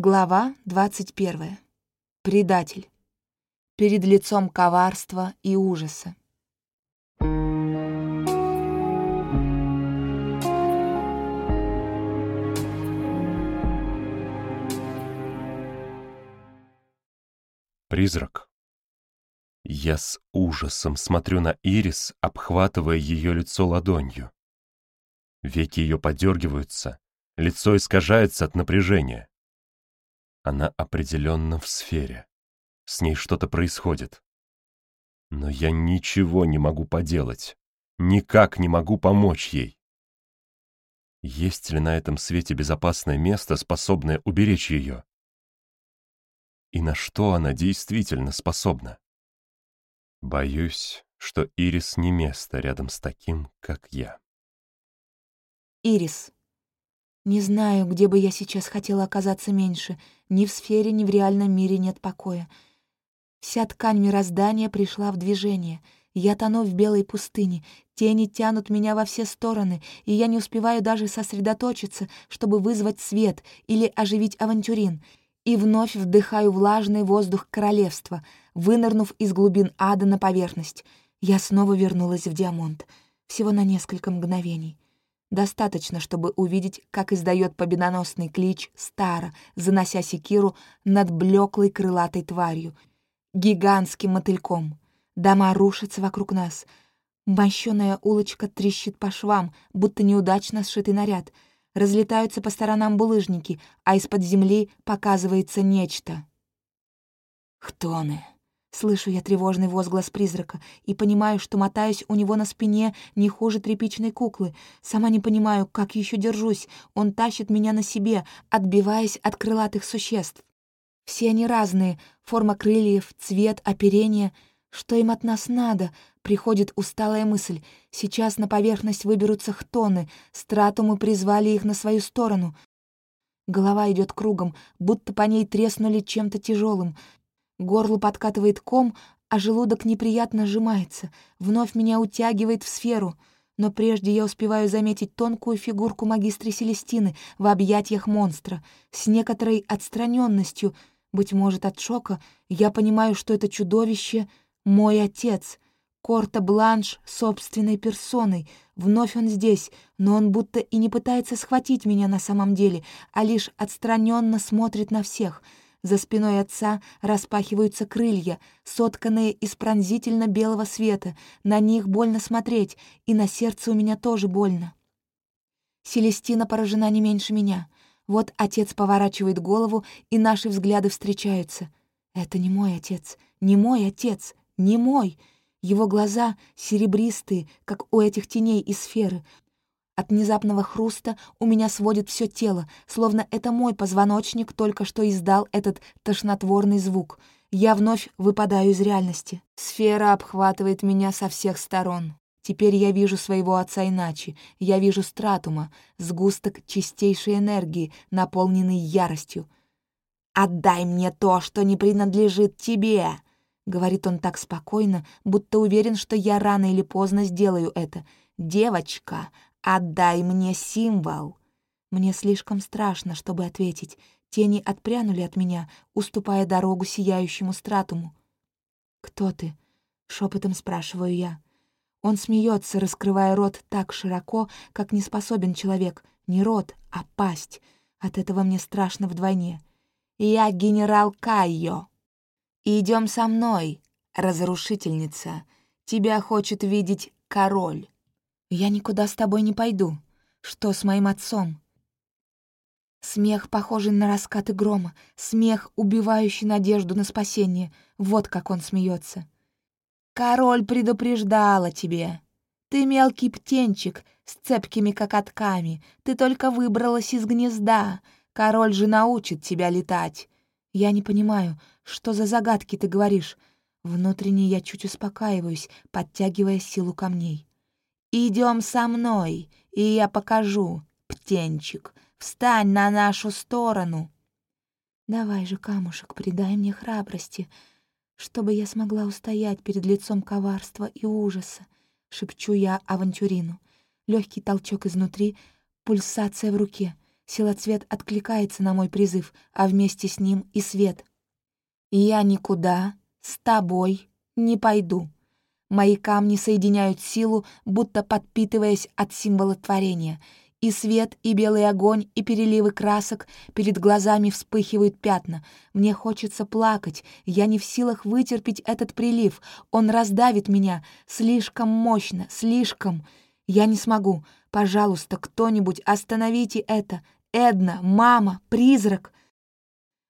Глава 21. Предатель. Перед лицом коварства и ужаса. Призрак. Я с ужасом смотрю на Ирис, обхватывая ее лицо ладонью. Веки ее подергиваются, лицо искажается от напряжения. Она определенно в сфере. С ней что-то происходит. Но я ничего не могу поделать. Никак не могу помочь ей. Есть ли на этом свете безопасное место, способное уберечь ее? и на что она действительно способна. Боюсь, что Ирис не место рядом с таким, как я. Ирис. Не знаю, где бы я сейчас хотела оказаться меньше. Ни в сфере, ни в реальном мире нет покоя. Вся ткань мироздания пришла в движение. Я тону в белой пустыне, тени тянут меня во все стороны, и я не успеваю даже сосредоточиться, чтобы вызвать свет или оживить авантюрин — и вновь вдыхаю влажный воздух королевства, вынырнув из глубин ада на поверхность. Я снова вернулась в Диамонт. Всего на несколько мгновений. Достаточно, чтобы увидеть, как издает победоносный клич Стара, занося секиру над блеклой крылатой тварью, гигантским мотыльком. Дома рушатся вокруг нас. Мощёная улочка трещит по швам, будто неудачно сшитый наряд — разлетаются по сторонам булыжники, а из-под земли показывается нечто. «Хтоны!» Слышу я тревожный возглас призрака и понимаю, что мотаюсь у него на спине не хуже тряпичной куклы. Сама не понимаю, как еще держусь. Он тащит меня на себе, отбиваясь от крылатых существ. Все они разные — форма крыльев, цвет, оперение. Что им от нас надо? Приходит усталая мысль. Сейчас на поверхность выберутся хтоны. Страту мы призвали их на свою сторону. Голова идет кругом, будто по ней треснули чем-то тяжелым. Горло подкатывает ком, а желудок неприятно сжимается. Вновь меня утягивает в сферу. Но прежде я успеваю заметить тонкую фигурку магистры Селестины в объятиях монстра. С некоторой отстраненностью, быть может, от шока, я понимаю, что это чудовище — мой отец — Корта Бланш собственной персоной. Вновь он здесь, но он будто и не пытается схватить меня на самом деле, а лишь отстраненно смотрит на всех. За спиной отца распахиваются крылья, сотканные из пронзительно белого света. На них больно смотреть, и на сердце у меня тоже больно. Селестина поражена не меньше меня. Вот отец поворачивает голову, и наши взгляды встречаются. Это не мой отец, не мой отец, не мой. Его глаза серебристые, как у этих теней из сферы. От внезапного хруста у меня сводит все тело, словно это мой позвоночник только что издал этот тошнотворный звук. Я вновь выпадаю из реальности. Сфера обхватывает меня со всех сторон. Теперь я вижу своего отца иначе. Я вижу стратума, сгусток чистейшей энергии, наполненный яростью. «Отдай мне то, что не принадлежит тебе!» Говорит он так спокойно, будто уверен, что я рано или поздно сделаю это. «Девочка, отдай мне символ!» Мне слишком страшно, чтобы ответить. Тени отпрянули от меня, уступая дорогу сияющему стратуму. «Кто ты?» — шепотом спрашиваю я. Он смеется, раскрывая рот так широко, как не способен человек. Не рот, а пасть. От этого мне страшно вдвойне. «Я генерал Кайо!» «Идем со мной, разрушительница. Тебя хочет видеть король». «Я никуда с тобой не пойду. Что с моим отцом?» Смех, похожий на раскаты грома, смех, убивающий надежду на спасение. Вот как он смеется. «Король предупреждала тебе. Ты мелкий птенчик с цепкими кокотками. Ты только выбралась из гнезда. Король же научит тебя летать. Я не понимаю, что за загадки ты говоришь? Внутренне я чуть успокаиваюсь, подтягивая силу камней. Идем со мной, и я покажу, птенчик. Встань на нашу сторону. Давай же, камушек, придай мне храбрости, чтобы я смогла устоять перед лицом коварства и ужаса, шепчу я авантюрину. Легкий толчок изнутри, пульсация в руке. Силоцвет откликается на мой призыв, а вместе с ним и свет. «Я никуда с тобой не пойду». Мои камни соединяют силу, будто подпитываясь от символа творения. И свет, и белый огонь, и переливы красок, перед глазами вспыхивают пятна. Мне хочется плакать, я не в силах вытерпеть этот прилив. Он раздавит меня слишком мощно, слишком. Я не смогу. Пожалуйста, кто-нибудь, остановите это. Эдна, мама, призрак.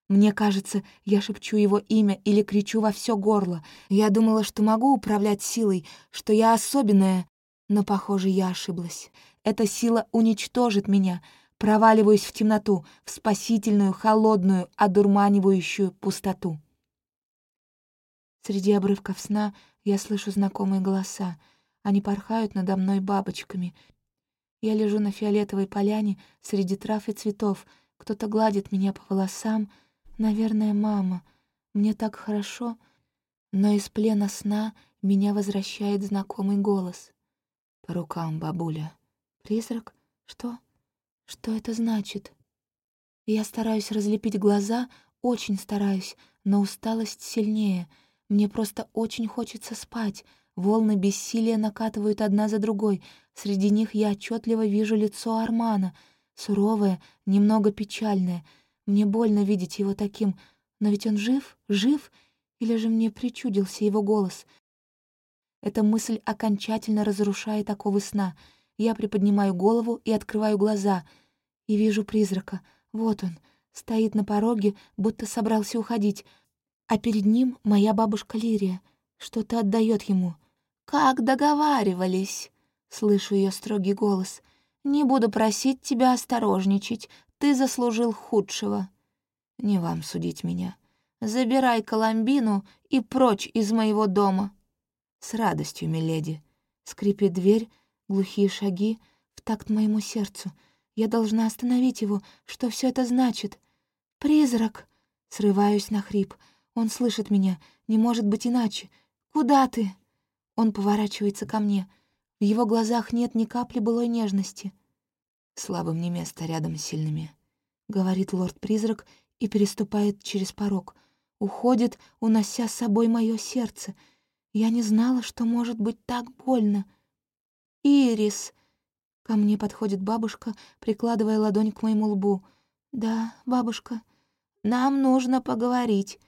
Мне кажется, я шепчу его имя или кричу во все горло. Я думала, что могу управлять силой, что я особенная, но, похоже, я ошиблась. Эта сила уничтожит меня. Проваливаюсь в темноту, в спасительную, холодную, одурманивающую пустоту. Среди обрывков сна я слышу знакомые голоса. Они порхают надо мной бабочками. Я лежу на фиолетовой поляне среди трав и цветов. Кто-то гладит меня по волосам. Наверное, мама. Мне так хорошо. Но из плена сна меня возвращает знакомый голос. По рукам, бабуля. Призрак? Что? Что это значит? Я стараюсь разлепить глаза, очень стараюсь, но усталость сильнее. Мне просто очень хочется спать. Волны бессилия накатывают одна за другой. Среди них я отчетливо вижу лицо Армана, суровое, немного печальное. Мне больно видеть его таким. Но ведь он жив? Жив? Или же мне причудился его голос? Эта мысль окончательно разрушает оковы сна — я приподнимаю голову и открываю глаза, и вижу призрака. Вот он, стоит на пороге, будто собрался уходить, а перед ним моя бабушка Лирия. Что-то отдает ему. «Как договаривались?» — слышу ее строгий голос. «Не буду просить тебя осторожничать. Ты заслужил худшего». «Не вам судить меня. Забирай Коломбину и прочь из моего дома». «С радостью, миледи». Скрипит дверь, Глухие шаги в такт моему сердцу. Я должна остановить его. Что все это значит? «Призрак!» Срываюсь на хрип. Он слышит меня. Не может быть иначе. «Куда ты?» Он поворачивается ко мне. В его глазах нет ни капли былой нежности. «Слабым не место рядом с сильными», — говорит лорд-призрак и переступает через порог. Уходит, унося с собой мое сердце. Я не знала, что может быть так больно. «Ирис!» Ко мне подходит бабушка, прикладывая ладонь к моему лбу. «Да, бабушка, нам нужно поговорить».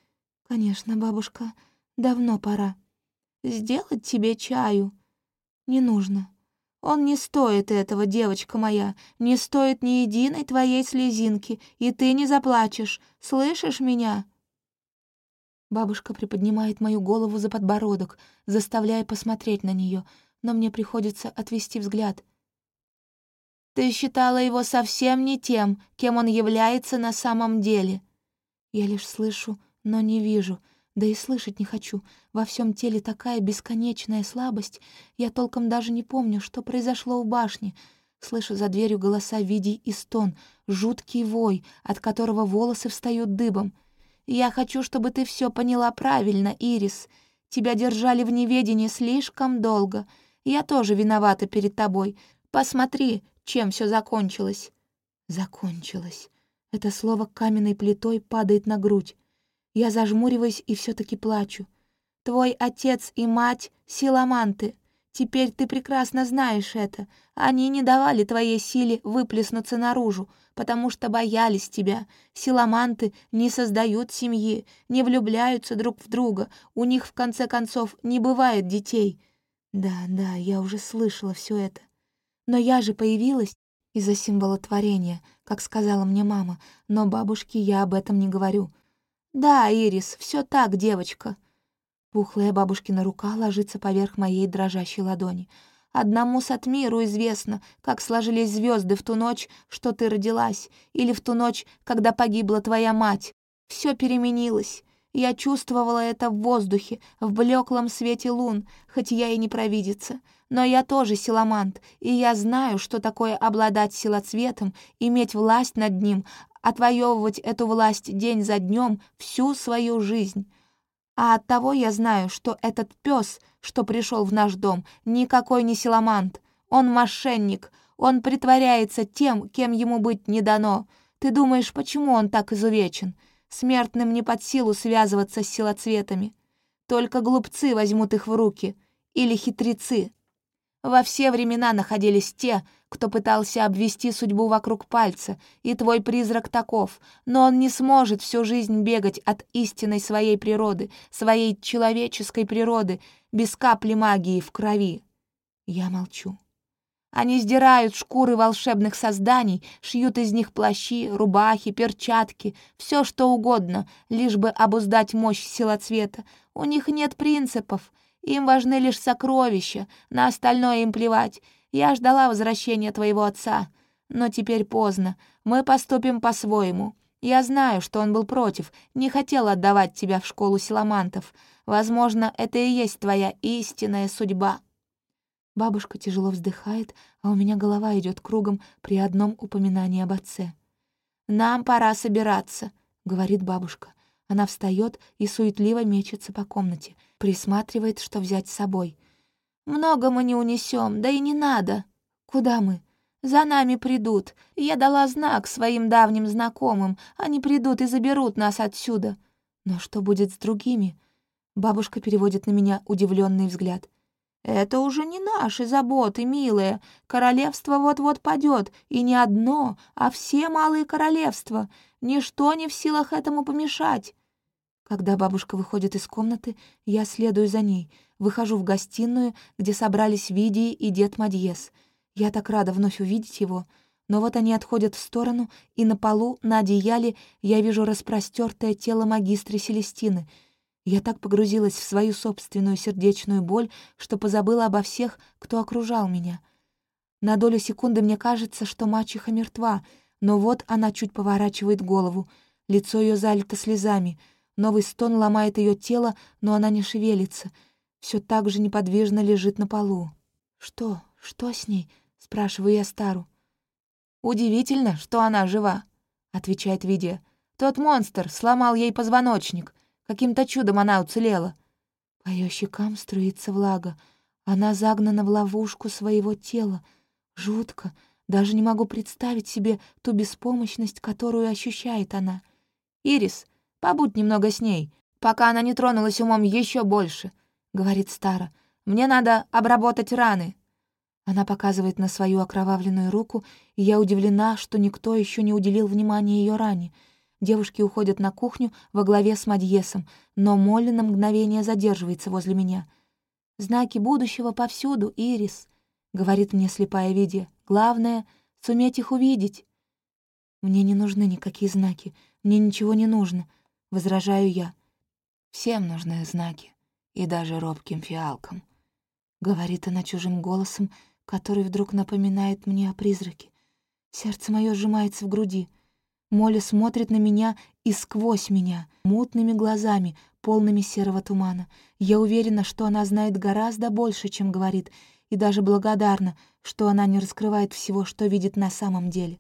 «Конечно, бабушка, давно пора». «Сделать тебе чаю?» «Не нужно». «Он не стоит этого, девочка моя, не стоит ни единой твоей слезинки, и ты не заплачешь. Слышишь меня?» Бабушка приподнимает мою голову за подбородок, заставляя посмотреть на нее но мне приходится отвести взгляд. «Ты считала его совсем не тем, кем он является на самом деле». Я лишь слышу, но не вижу, да и слышать не хочу. Во всем теле такая бесконечная слабость, я толком даже не помню, что произошло у башни. Слышу за дверью голоса Видий и стон, жуткий вой, от которого волосы встают дыбом. «Я хочу, чтобы ты все поняла правильно, Ирис. Тебя держали в неведении слишком долго. Я тоже виновата перед тобой. Посмотри, чем все закончилось». «Закончилось». Это слово каменной плитой падает на грудь. Я зажмуриваюсь и все таки плачу. «Твой отец и мать — силаманты. Теперь ты прекрасно знаешь это. Они не давали твоей силе выплеснуться наружу, потому что боялись тебя. Силаманты не создают семьи, не влюбляются друг в друга, у них, в конце концов, не бывает детей. Да, да, я уже слышала все это. Но я же появилась из-за символа творения, как сказала мне мама, но бабушке я об этом не говорю. Да, Ирис, все так, девочка. Пухлая бабушкина рука ложится поверх моей дрожащей ладони. Одному Сатмиру известно, как сложились звезды в ту ночь, что ты родилась, или в ту ночь, когда погибла твоя мать. Все переменилось. Я чувствовала это в воздухе, в блеклом свете лун, хоть я и не провидица. Но я тоже силамант, и я знаю, что такое обладать силоцветом, иметь власть над ним, отвоевывать эту власть день за днем всю свою жизнь. А от того я знаю, что этот пес, что пришел в наш дом, никакой не силамант. Он мошенник, Он притворяется тем, кем ему быть не дано. Ты думаешь, почему он так изувечен? Смертным не под силу связываться с силоцветами. Только глупцы возьмут их в руки. Или хитрецы. Во все времена находились те, кто пытался обвести судьбу вокруг пальца, и твой призрак таков, но он не сможет всю жизнь бегать от истинной своей природы, своей человеческой природы, без капли магии в крови. Я молчу. Они сдирают шкуры волшебных созданий, шьют из них плащи, рубахи, перчатки, все что угодно, лишь бы обуздать мощь силоцвета. У них нет принципов, им важны лишь сокровища, на остальное им плевать. Я ждала возвращения твоего отца, но теперь поздно. Мы поступим по-своему. Я знаю, что он был против, не хотел отдавать тебя в школу силамантов. Возможно, это и есть твоя истинная судьба». Бабушка тяжело вздыхает, а у меня голова идет кругом при одном упоминании об отце. «Нам пора собираться», — говорит бабушка. Она встает и суетливо мечется по комнате, присматривает, что взять с собой — много мы не унесем, да и не надо. Куда мы? За нами придут. Я дала знак своим давним знакомым. Они придут и заберут нас отсюда. Но что будет с другими? Бабушка переводит на меня удивленный взгляд. «Это уже не наши заботы, милая. Королевство вот-вот падет, и не одно, а все малые королевства. Ничто не в силах этому помешать». Когда бабушка выходит из комнаты, я следую за ней — Выхожу в гостиную, где собрались Видии и дед Мадьес. Я так рада вновь увидеть его. Но вот они отходят в сторону, и на полу, на одеяле, я вижу распростертое тело магистры Селестины. Я так погрузилась в свою собственную сердечную боль, что позабыла обо всех, кто окружал меня. На долю секунды мне кажется, что мачеха мертва, но вот она чуть поворачивает голову. Лицо ее залито слезами. Новый стон ломает ее тело, но она не шевелится — все так же неподвижно лежит на полу. «Что? Что с ней?» — спрашиваю я Стару. «Удивительно, что она жива», — отвечает Видия. «Тот монстр сломал ей позвоночник. Каким-то чудом она уцелела». По ее щекам струится влага. Она загнана в ловушку своего тела. Жутко. Даже не могу представить себе ту беспомощность, которую ощущает она. «Ирис, побудь немного с ней, пока она не тронулась умом еще больше. — говорит Стара. «Мне надо обработать раны». Она показывает на свою окровавленную руку, и я удивлена, что никто еще не уделил внимания ее ране. Девушки уходят на кухню во главе с Мадьесом, но Молли на мгновение задерживается возле меня. «Знаки будущего повсюду, Ирис», — говорит мне слепая видя. «Главное — суметь их увидеть». «Мне не нужны никакие знаки, мне ничего не нужно», — возражаю я. «Всем нужны знаки», и даже робким фиалкам. Говорит она чужим голосом, который вдруг напоминает мне о призраке. Сердце мое сжимается в груди. Молли смотрит на меня и сквозь меня, мутными глазами, полными серого тумана. Я уверена, что она знает гораздо больше, чем говорит, и даже благодарна, что она не раскрывает всего, что видит на самом деле.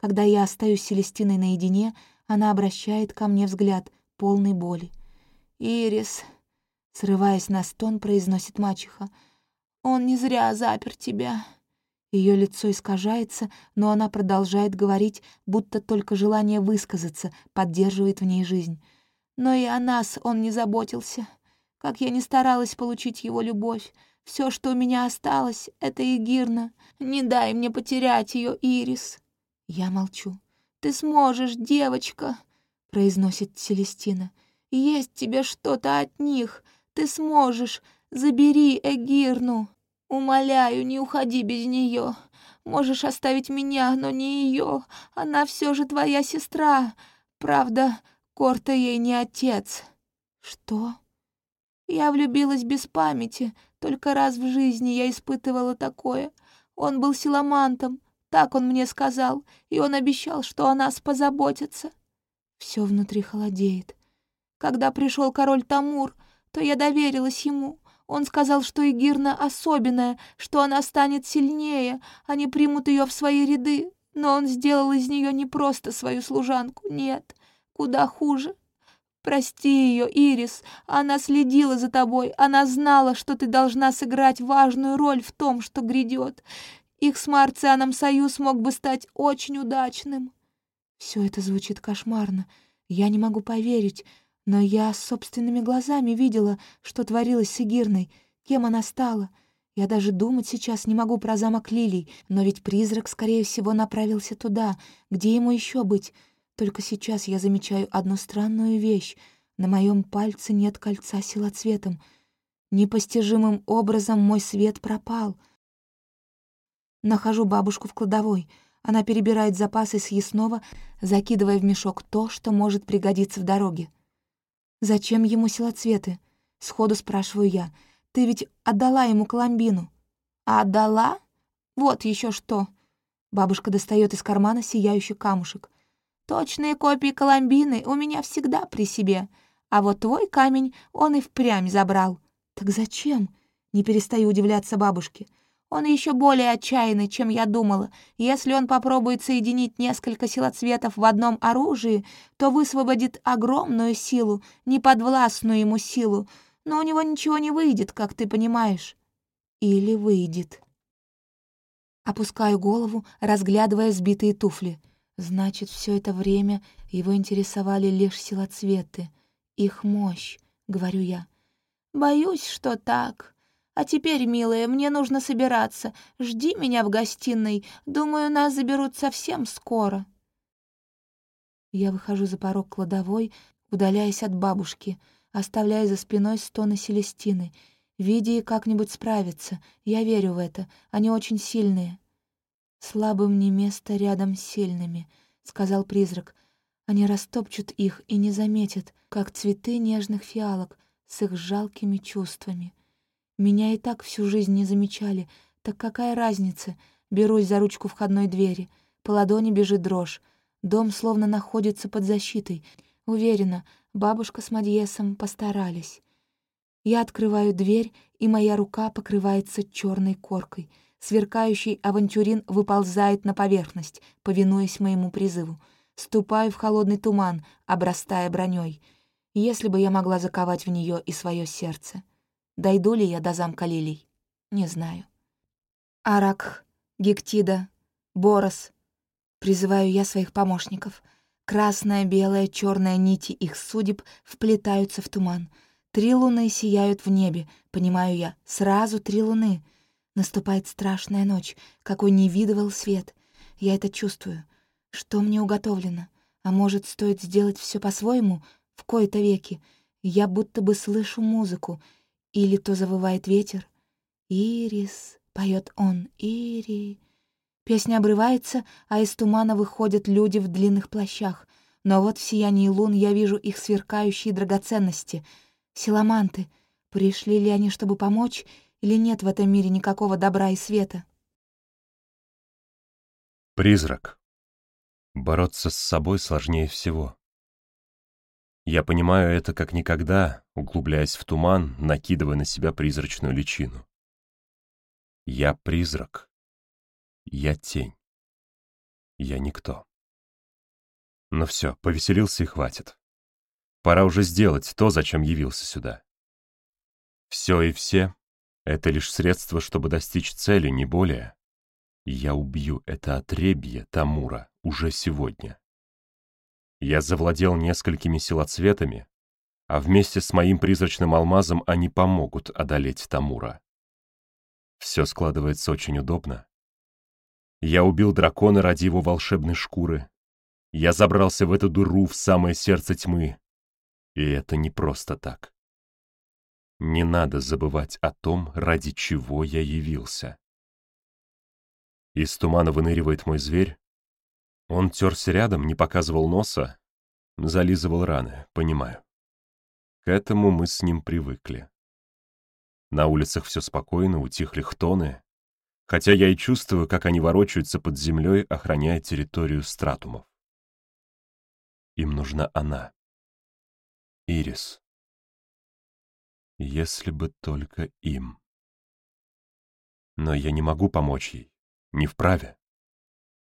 Когда я остаюсь с Селестиной наедине, она обращает ко мне взгляд, полный боли. «Ирис», — срываясь на стон, произносит мачеха, — «он не зря запер тебя». Ее лицо искажается, но она продолжает говорить, будто только желание высказаться поддерживает в ней жизнь. Но и о нас он не заботился. Как я не старалась получить его любовь, все, что у меня осталось, — это Игирна. Не дай мне потерять ее, Ирис. Я молчу. «Ты сможешь, девочка», — произносит Селестина. Есть тебе что-то от них. Ты сможешь. Забери Эгирну. Умоляю, не уходи без нее. Можешь оставить меня, но не ее. Она все же твоя сестра. Правда, Корта ей не отец. Что? Я влюбилась без памяти. Только раз в жизни я испытывала такое. Он был силамантом, так он мне сказал, и он обещал, что о нас позаботится. Все внутри холодеет. Когда пришел король Тамур, то я доверилась ему. Он сказал, что Игирна особенная, что она станет сильнее, они примут ее в свои ряды. Но он сделал из нее не просто свою служанку, нет, куда хуже. Прости ее, Ирис, она следила за тобой, она знала, что ты должна сыграть важную роль в том, что грядет. Их с Марцианом союз мог бы стать очень удачным. Все это звучит кошмарно. Я не могу поверить, но я собственными глазами видела, что творилось с Игирной, кем она стала. Я даже думать сейчас не могу про замок Лилий, но ведь призрак, скорее всего, направился туда, где ему еще быть. Только сейчас я замечаю одну странную вещь. На моем пальце нет кольца силоцветом. Непостижимым образом мой свет пропал. Нахожу бабушку в кладовой. Она перебирает запасы съестного, закидывая в мешок то, что может пригодиться в дороге. «Зачем ему силоцветы?» — сходу спрашиваю я. «Ты ведь отдала ему Коломбину». «Отдала? Вот еще что!» Бабушка достает из кармана сияющий камушек. Точные копии Коломбины у меня всегда при себе, а вот твой камень он и впрямь забрал. Так зачем? Не перестаю удивляться бабушке. Он еще более отчаянный, чем я думала. Если он попробует соединить несколько силоцветов в одном оружии, то высвободит огромную силу, неподвластную ему силу, но у него ничего не выйдет, как ты понимаешь. Или выйдет. Опускаю голову, разглядывая сбитые туфли — Значит, все это время его интересовали лишь силоцветы, их мощь, говорю я. Боюсь, что так. А теперь, милая, мне нужно собираться. Жди меня в гостиной. Думаю, нас заберут совсем скоро. Я выхожу за порог кладовой, удаляясь от бабушки, оставляя за спиной стоны Селестины. Видя как-нибудь справиться, я верю в это, они очень сильные. «Слабым не место рядом с сильными», — сказал призрак. «Они растопчут их и не заметят, как цветы нежных фиалок с их жалкими чувствами. Меня и так всю жизнь не замечали, так какая разница? Берусь за ручку входной двери, по ладони бежит дрожь. Дом словно находится под защитой. Уверена, бабушка с Мадьесом постарались. Я открываю дверь, и моя рука покрывается черной коркой — Сверкающий авантюрин выползает на поверхность, повинуясь моему призыву. Ступаю в холодный туман, обрастая броней. Если бы я могла заковать в нее и свое сердце. Дойду ли я до замка лилий? Не знаю. Арак, Гектида, Борос. Призываю я своих помощников. Красная, белая, черная нити их судеб вплетаются в туман. Три луны сияют в небе, понимаю я, сразу три луны — Наступает страшная ночь, какой не видывал свет. Я это чувствую. Что мне уготовлено? А может, стоит сделать все по-своему, в кои-то веки? Я будто бы слышу музыку. Или то завывает ветер. «Ирис», — поет он, «Ири». Песня обрывается, а из тумана выходят люди в длинных плащах. Но вот в сиянии лун я вижу их сверкающие драгоценности. Силаманты. Пришли ли они, чтобы помочь, или нет в этом мире никакого добра и света? Призрак. Бороться с собой сложнее всего. Я понимаю это как никогда, углубляясь в туман, накидывая на себя призрачную личину. Я призрак. Я тень. Я никто. Но все, повеселился и хватит. Пора уже сделать то, зачем явился сюда. Все и все это лишь средство, чтобы достичь цели, не более. Я убью это отребье Тамура уже сегодня. Я завладел несколькими силоцветами, а вместе с моим призрачным алмазом они помогут одолеть Тамура. Все складывается очень удобно. Я убил дракона ради его волшебной шкуры. Я забрался в эту дыру в самое сердце тьмы. И это не просто так. Не надо забывать о том, ради чего я явился. Из тумана выныривает мой зверь. Он терся рядом, не показывал носа, зализывал раны, понимаю. К этому мы с ним привыкли. На улицах все спокойно, утихли хтоны, хотя я и чувствую, как они ворочаются под землей, охраняя территорию стратумов. Им нужна она. Ирис. Если бы только им. Но я не могу помочь ей. Не вправе.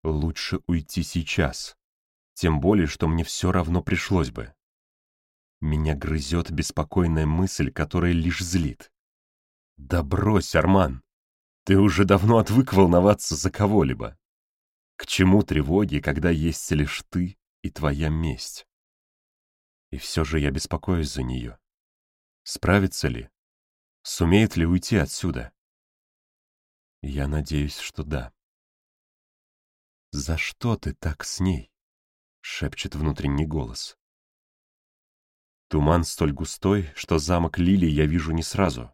Лучше уйти сейчас. Тем более, что мне все равно пришлось бы. Меня грызет беспокойная мысль, которая лишь злит. Да брось, Арман. Ты уже давно отвык волноваться за кого-либо. К чему тревоги, когда есть лишь ты и твоя месть? И все же я беспокоюсь за нее. Справится ли? Сумеет ли уйти отсюда? Я надеюсь, что да. «За что ты так с ней?» — шепчет внутренний голос. Туман столь густой, что замок Лили я вижу не сразу.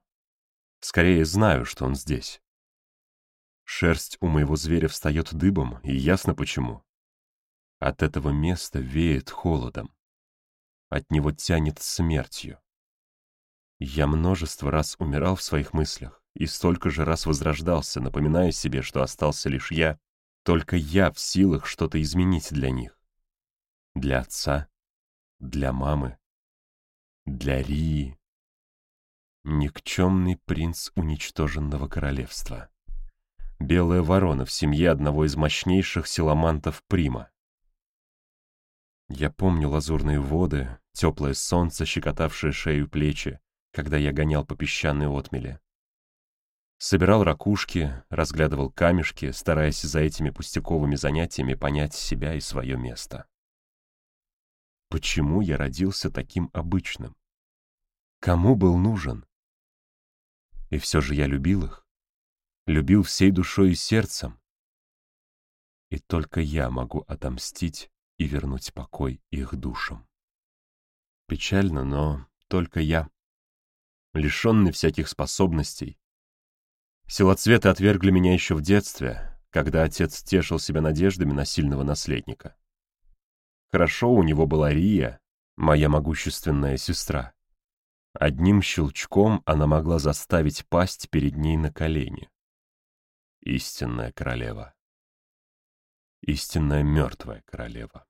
Скорее знаю, что он здесь. Шерсть у моего зверя встает дыбом, и ясно почему. От этого места веет холодом. От него тянет смертью. Я множество раз умирал в своих мыслях и столько же раз возрождался, напоминая себе, что остался лишь я, только я в силах что-то изменить для них. Для отца, для мамы, для Рии. Никчемный принц уничтоженного королевства. Белая ворона в семье одного из мощнейших силамантов Прима. Я помню лазурные воды, теплое солнце, щекотавшее шею плечи, когда я гонял по песчаной отмеле. Собирал ракушки, разглядывал камешки, стараясь за этими пустяковыми занятиями понять себя и свое место. Почему я родился таким обычным? Кому был нужен? И все же я любил их. Любил всей душой и сердцем. И только я могу отомстить и вернуть покой их душам. Печально, но только я. Лишенный всяких способностей. Силоцветы отвергли меня еще в детстве, когда отец тешил себя надеждами на сильного наследника. Хорошо у него была Рия, моя могущественная сестра. Одним щелчком она могла заставить пасть перед ней на колени. Истинная королева. Истинная мертвая королева.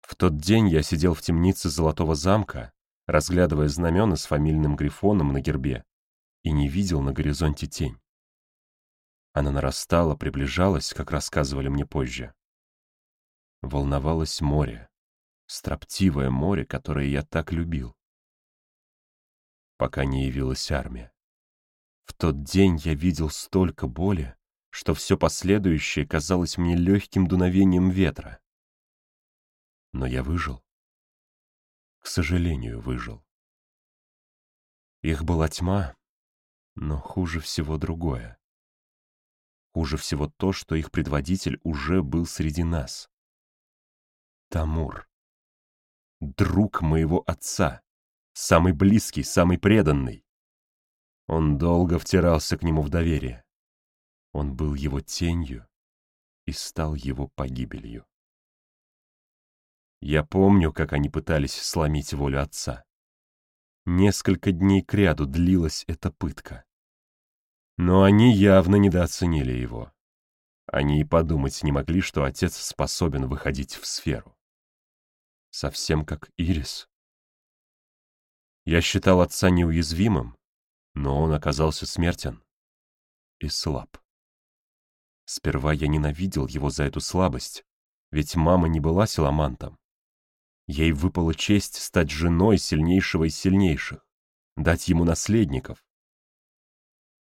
В тот день я сидел в темнице Золотого замка, разглядывая знамена с фамильным грифоном на гербе, и не видел на горизонте тень. Она нарастала, приближалась, как рассказывали мне позже. Волновалось море, строптивое море, которое я так любил пока не явилась армия. В тот день я видел столько боли, что все последующее казалось мне легким дуновением ветра. Но я выжил. К сожалению, выжил. Их была тьма, но хуже всего другое. Хуже всего то, что их предводитель уже был среди нас. Тамур. Друг моего отца самый близкий, самый преданный. Он долго втирался к нему в доверие. Он был его тенью и стал его погибелью. Я помню, как они пытались сломить волю отца. Несколько дней кряду длилась эта пытка. Но они явно недооценили его. Они и подумать не могли, что отец способен выходить в сферу. Совсем как Ирис. Я считал отца неуязвимым, но он оказался смертен и слаб. Сперва я ненавидел его за эту слабость, ведь мама не была силамантом. Ей выпала честь стать женой сильнейшего из сильнейших, дать ему наследников.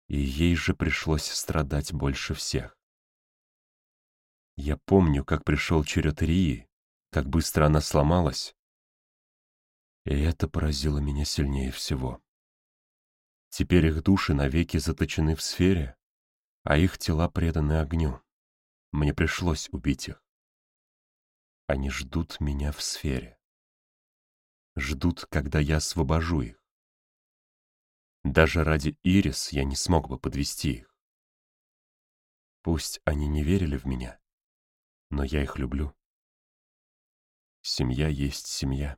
И ей же пришлось страдать больше всех. Я помню, как пришел черед Рии, как быстро она сломалась, и это поразило меня сильнее всего. Теперь их души навеки заточены в сфере, а их тела преданы огню. Мне пришлось убить их. Они ждут меня в сфере. Ждут, когда я освобожу их. Даже ради Ирис я не смог бы подвести их. Пусть они не верили в меня, но я их люблю. Семья есть семья.